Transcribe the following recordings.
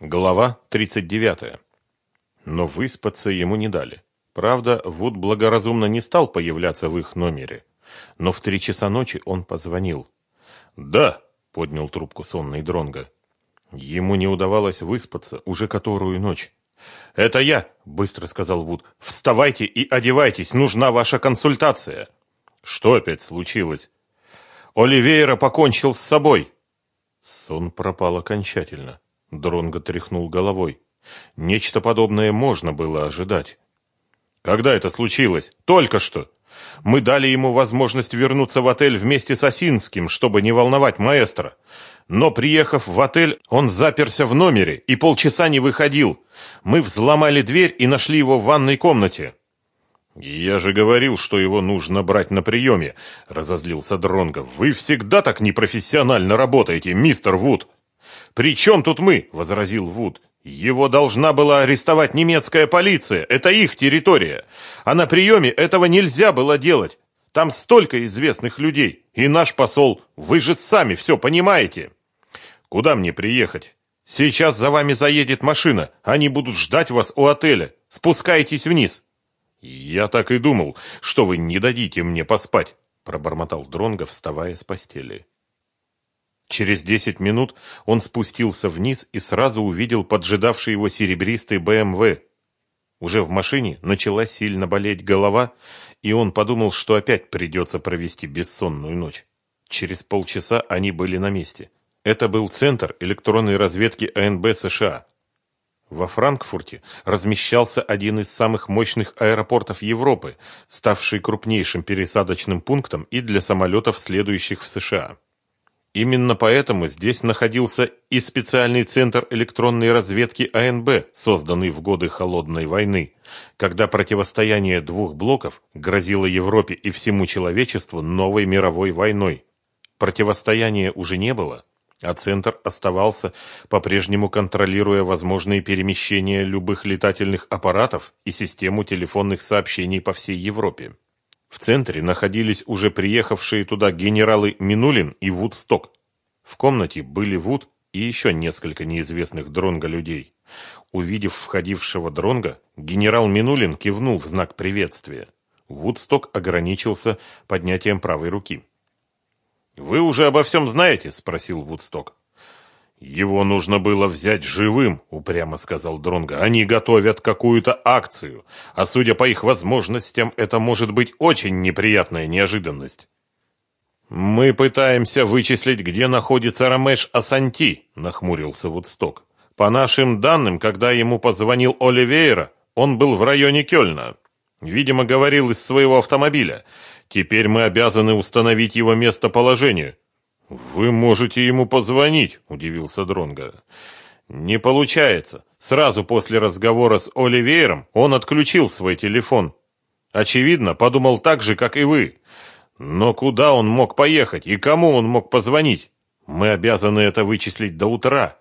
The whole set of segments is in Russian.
Глава 39. Но выспаться ему не дали. Правда, Вуд благоразумно не стал появляться в их номере. Но в три часа ночи он позвонил. «Да», — поднял трубку сонный Дронга. Ему не удавалось выспаться уже которую ночь. «Это я», — быстро сказал Вуд. «Вставайте и одевайтесь, нужна ваша консультация». «Что опять случилось?» «Оливейра покончил с собой». Сон пропал окончательно. Дронго тряхнул головой. Нечто подобное можно было ожидать. Когда это случилось? Только что. Мы дали ему возможность вернуться в отель вместе с Осинским, чтобы не волновать маэстро. Но приехав в отель, он заперся в номере и полчаса не выходил. Мы взломали дверь и нашли его в ванной комнате. «Я же говорил, что его нужно брать на приеме», — разозлился Дронго. «Вы всегда так непрофессионально работаете, мистер Вуд». «При чем тут мы?» – возразил Вуд. «Его должна была арестовать немецкая полиция. Это их территория. А на приеме этого нельзя было делать. Там столько известных людей. И наш посол. Вы же сами все понимаете». «Куда мне приехать?» «Сейчас за вами заедет машина. Они будут ждать вас у отеля. Спускайтесь вниз». «Я так и думал, что вы не дадите мне поспать», – пробормотал Дронго, вставая с постели. Через десять минут он спустился вниз и сразу увидел поджидавший его серебристый БМВ. Уже в машине начала сильно болеть голова, и он подумал, что опять придется провести бессонную ночь. Через полчаса они были на месте. Это был центр электронной разведки АНБ США. Во Франкфурте размещался один из самых мощных аэропортов Европы, ставший крупнейшим пересадочным пунктом и для самолетов, следующих в США. Именно поэтому здесь находился и специальный центр электронной разведки АНБ, созданный в годы Холодной войны, когда противостояние двух блоков грозило Европе и всему человечеству новой мировой войной. Противостояния уже не было, а центр оставался, по-прежнему контролируя возможные перемещения любых летательных аппаратов и систему телефонных сообщений по всей Европе. В центре находились уже приехавшие туда генералы Минулин и Вудсток. В комнате были Вуд и еще несколько неизвестных дронга людей. Увидев входившего дронга, генерал Минулин кивнул в знак приветствия. Вудсток ограничился поднятием правой руки. «Вы уже обо всем знаете?» – спросил Вудсток. Его нужно было взять живым, упрямо сказал Дронга. Они готовят какую-то акцию, а судя по их возможностям, это может быть очень неприятная неожиданность. Мы пытаемся вычислить, где находится Рамеш Асанти, нахмурился Вудсток. По нашим данным, когда ему позвонил Оливейра, он был в районе Кёльна. Видимо, говорил из своего автомобиля. Теперь мы обязаны установить его местоположение. Вы можете ему позвонить, удивился Дронга. Не получается. Сразу после разговора с Оливейром он отключил свой телефон. Очевидно, подумал так же, как и вы. Но куда он мог поехать и кому он мог позвонить? Мы обязаны это вычислить до утра.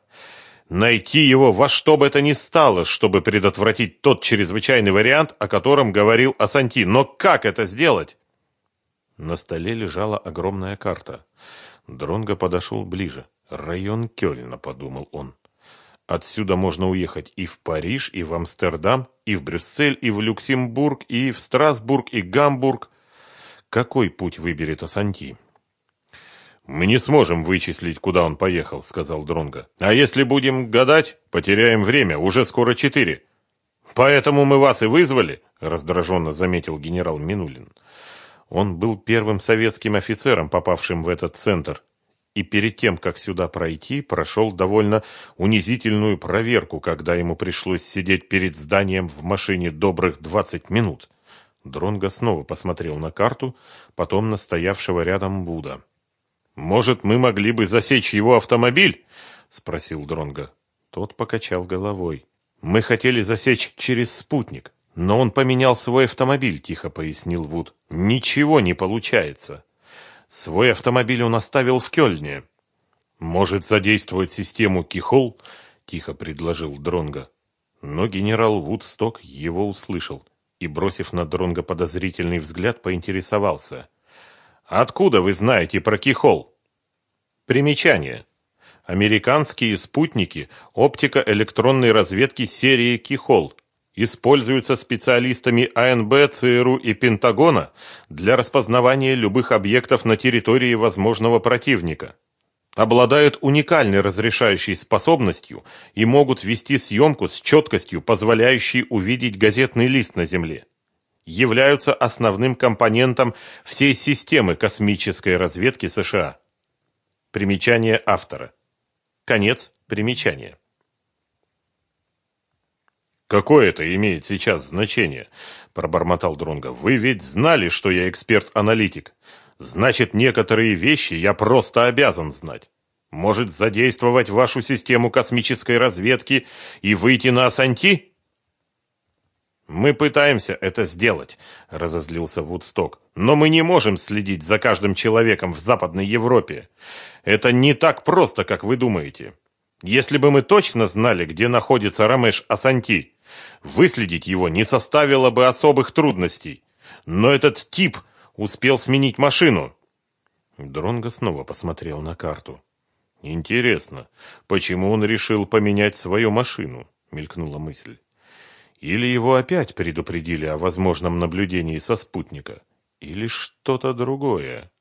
Найти его во что бы это ни стало, чтобы предотвратить тот чрезвычайный вариант, о котором говорил Асанти. Но как это сделать? На столе лежала огромная карта. Дронго подошел ближе. «Район Кёльна», — подумал он. «Отсюда можно уехать и в Париж, и в Амстердам, и в Брюссель, и в Люксембург, и в Страсбург, и Гамбург. Какой путь выберет Асанти?» «Мы не сможем вычислить, куда он поехал», — сказал Дронго. «А если будем гадать, потеряем время, уже скоро четыре». «Поэтому мы вас и вызвали», — раздраженно заметил генерал Минулин. Он был первым советским офицером, попавшим в этот центр, и перед тем, как сюда пройти, прошел довольно унизительную проверку, когда ему пришлось сидеть перед зданием в машине добрых 20 минут. Дронго снова посмотрел на карту, потом на стоявшего рядом Буда. «Может, мы могли бы засечь его автомобиль?» — спросил Дронго. Тот покачал головой. «Мы хотели засечь через спутник. Но он поменял свой автомобиль, тихо пояснил Вуд. Ничего не получается. Свой автомобиль он оставил в Кёльне. Может задействовать систему Кихол? Тихо предложил Дронга. Но генерал Вудсток его услышал и, бросив на Дронга подозрительный взгляд, поинтересовался. «Откуда вы знаете про Кихол?» Примечание. Американские спутники оптико-электронной разведки серии Кихол используются специалистами АНБ, ЦРУ и Пентагона для распознавания любых объектов на территории возможного противника. Обладают уникальной разрешающей способностью и могут вести съемку с четкостью, позволяющей увидеть газетный лист на Земле. Являются основным компонентом всей системы космической разведки США. Примечание автора. Конец примечания. Какое это имеет сейчас значение? пробормотал Дронга. Вы ведь знали, что я эксперт-аналитик. Значит, некоторые вещи я просто обязан знать. Может задействовать вашу систему космической разведки и выйти на Асанти? Мы пытаемся это сделать, разозлился Вудсток. Но мы не можем следить за каждым человеком в Западной Европе. Это не так просто, как вы думаете. Если бы мы точно знали, где находится Рамеш Асанти, выследить его не составило бы особых трудностей. Но этот тип успел сменить машину. Дронго снова посмотрел на карту. Интересно, почему он решил поменять свою машину? мелькнула мысль. Или его опять предупредили о возможном наблюдении со спутника, или что-то другое.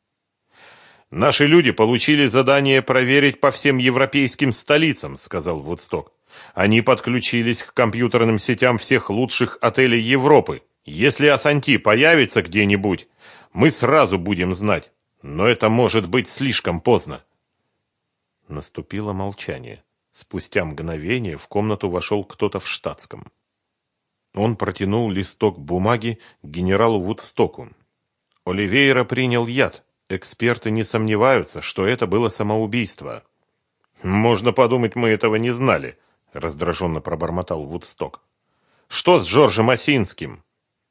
Наши люди получили задание проверить по всем европейским столицам, сказал Вудсток. Они подключились к компьютерным сетям всех лучших отелей Европы. Если Асанти появится где-нибудь, мы сразу будем знать. Но это может быть слишком поздно. Наступило молчание. Спустя мгновение в комнату вошел кто-то в штатском. Он протянул листок бумаги генералу Вудстоку. Оливейра принял яд. Эксперты не сомневаются, что это было самоубийство. Можно подумать, мы этого не знали, раздраженно пробормотал Вудсток. Что с Жоржем Осинским?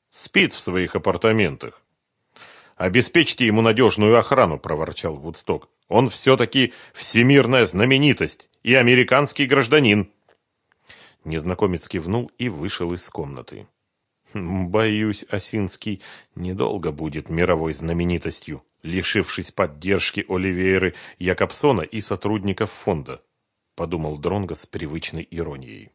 Спит в своих апартаментах. Обеспечьте ему надежную охрану, проворчал Вудсток. Он все-таки всемирная знаменитость и американский гражданин. Незнакомец кивнул и вышел из комнаты. Боюсь, Осинский недолго будет мировой знаменитостью, лишившись поддержки Оливейры Якобсона и сотрудников фонда, подумал Дронго с привычной иронией.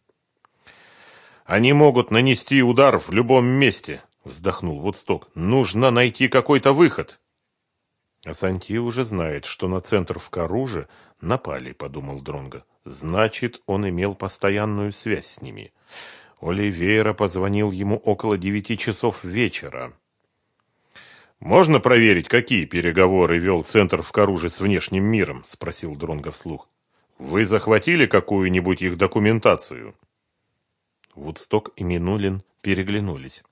Они могут нанести удар в любом месте, вздохнул Вудсток. Нужно найти какой-то выход. Асанти уже знает, что на центр в Каруже напали, подумал Дронго. Значит, он имел постоянную связь с ними. Оливейра позвонил ему около девяти часов вечера. «Можно проверить, какие переговоры вел Центр в Каруже с внешним миром?» – спросил Дронго вслух. «Вы захватили какую-нибудь их документацию?» Вудсток и Минулин переглянулись.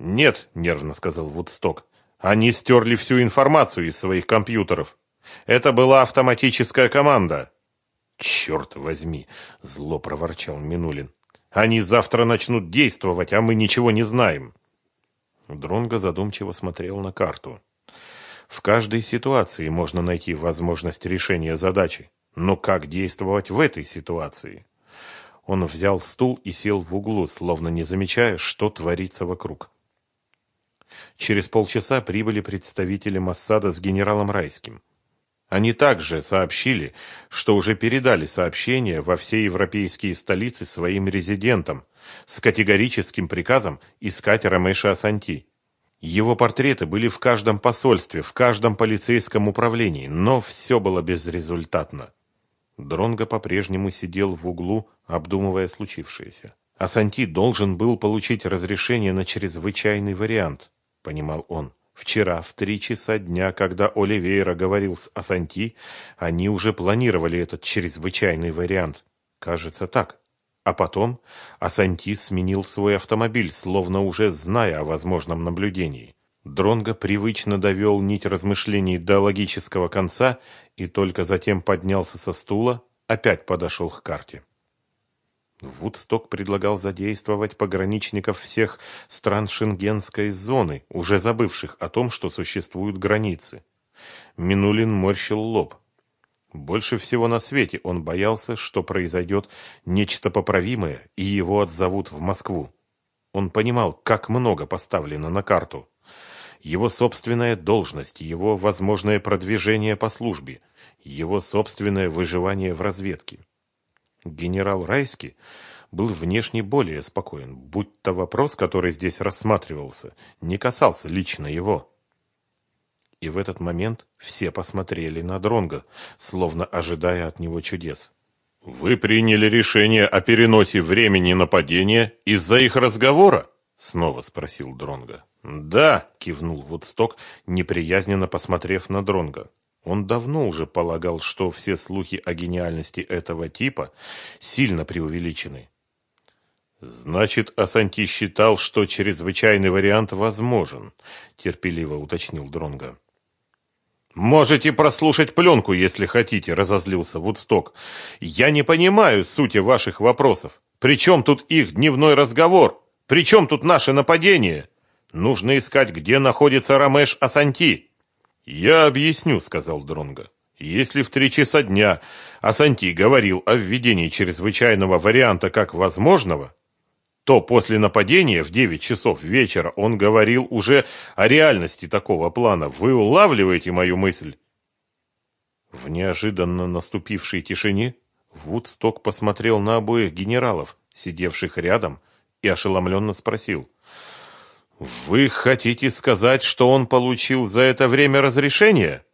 «Нет», – нервно сказал Вудсток, – «они стерли всю информацию из своих компьютеров. Это была автоматическая команда». «Черт возьми!» – зло проворчал Минулин. «Они завтра начнут действовать, а мы ничего не знаем». Дронго задумчиво смотрел на карту. В каждой ситуации можно найти возможность решения задачи. Но как действовать в этой ситуации? Он взял стул и сел в углу, словно не замечая, что творится вокруг. Через полчаса прибыли представители Моссада с генералом Райским. Они также сообщили, что уже передали сообщение во все европейские столицы своим резидентам с категорическим приказом искать Ромеша Асанти. Его портреты были в каждом посольстве, в каждом полицейском управлении, но все было безрезультатно. Дронго по-прежнему сидел в углу, обдумывая случившееся. Асанти должен был получить разрешение на чрезвычайный вариант, понимал он. Вчера в три часа дня, когда Оливейра говорил с Асанти, они уже планировали этот чрезвычайный вариант. Кажется так. А потом Асанти сменил свой автомобиль, словно уже зная о возможном наблюдении. Дронго привычно довел нить размышлений до логического конца и только затем поднялся со стула, опять подошел к карте. Вудсток предлагал задействовать пограничников всех стран шенгенской зоны, уже забывших о том, что существуют границы. Минулин морщил лоб. Больше всего на свете он боялся, что произойдет нечто поправимое, и его отзовут в Москву. Он понимал, как много поставлено на карту. Его собственная должность, его возможное продвижение по службе, его собственное выживание в разведке. Генерал Райский был внешне более спокоен, будь то вопрос, который здесь рассматривался, не касался лично его. И в этот момент все посмотрели на Дронга, словно ожидая от него чудес. «Вы приняли решение о переносе времени нападения из-за их разговора?» — снова спросил Дронга. «Да», — кивнул Вудсток, неприязненно посмотрев на Дронга. Он давно уже полагал, что все слухи о гениальности этого типа сильно преувеличены. «Значит, Асанти считал, что чрезвычайный вариант возможен», — терпеливо уточнил Дронга. «Можете прослушать пленку, если хотите», — разозлился Вудсток. «Я не понимаю сути ваших вопросов. При чем тут их дневной разговор? При чем тут наше нападение? Нужно искать, где находится Рамеш Асанти». «Я объясню», — сказал Дронго. «Если в три часа дня Асанти говорил о введении чрезвычайного варианта как возможного, то после нападения в 9 часов вечера он говорил уже о реальности такого плана. Вы улавливаете мою мысль? В неожиданно наступившей тишине Вудсток посмотрел на обоих генералов, сидевших рядом, и ошеломленно спросил. «Вы хотите сказать, что он получил за это время разрешение?»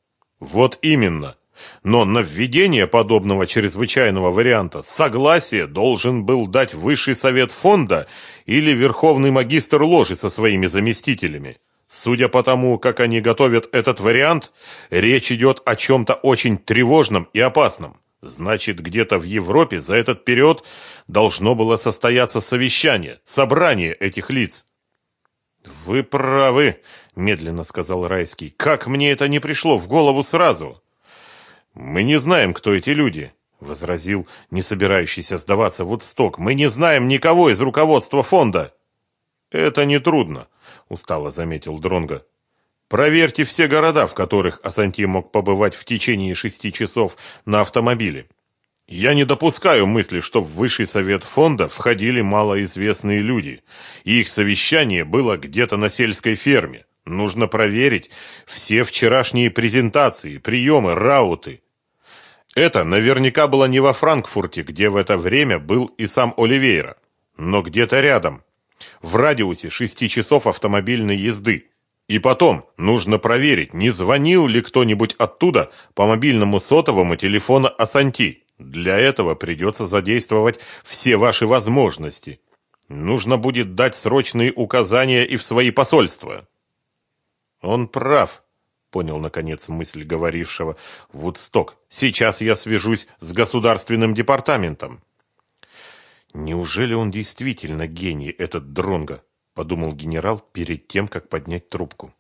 «Вот именно!» Но на введение подобного чрезвычайного варианта согласие должен был дать Высший совет фонда или Верховный магистр ложи со своими заместителями. Судя по тому, как они готовят этот вариант, речь идет о чем-то очень тревожном и опасном. Значит, где-то в Европе за этот период должно было состояться совещание, собрание этих лиц. «Вы правы», — медленно сказал Райский. «Как мне это не пришло в голову сразу?» «Мы не знаем, кто эти люди», — возразил не собирающийся сдаваться Вудсток. «Мы не знаем никого из руководства фонда». «Это нетрудно», — устало заметил Дронго. «Проверьте все города, в которых Асанти мог побывать в течение шести часов на автомобиле. Я не допускаю мысли, что в высший совет фонда входили малоизвестные люди, и их совещание было где-то на сельской ферме. Нужно проверить все вчерашние презентации, приемы, рауты. Это наверняка было не во Франкфурте, где в это время был и сам Оливейра, но где-то рядом, в радиусе шести часов автомобильной езды. И потом нужно проверить, не звонил ли кто-нибудь оттуда по мобильному сотовому телефону Асанти. Для этого придется задействовать все ваши возможности. Нужно будет дать срочные указания и в свои посольства. Он прав, понял наконец мысль говорившего Вудсток. Сейчас я свяжусь с государственным департаментом. Неужели он действительно гений, этот Дронга? Подумал генерал перед тем, как поднять трубку.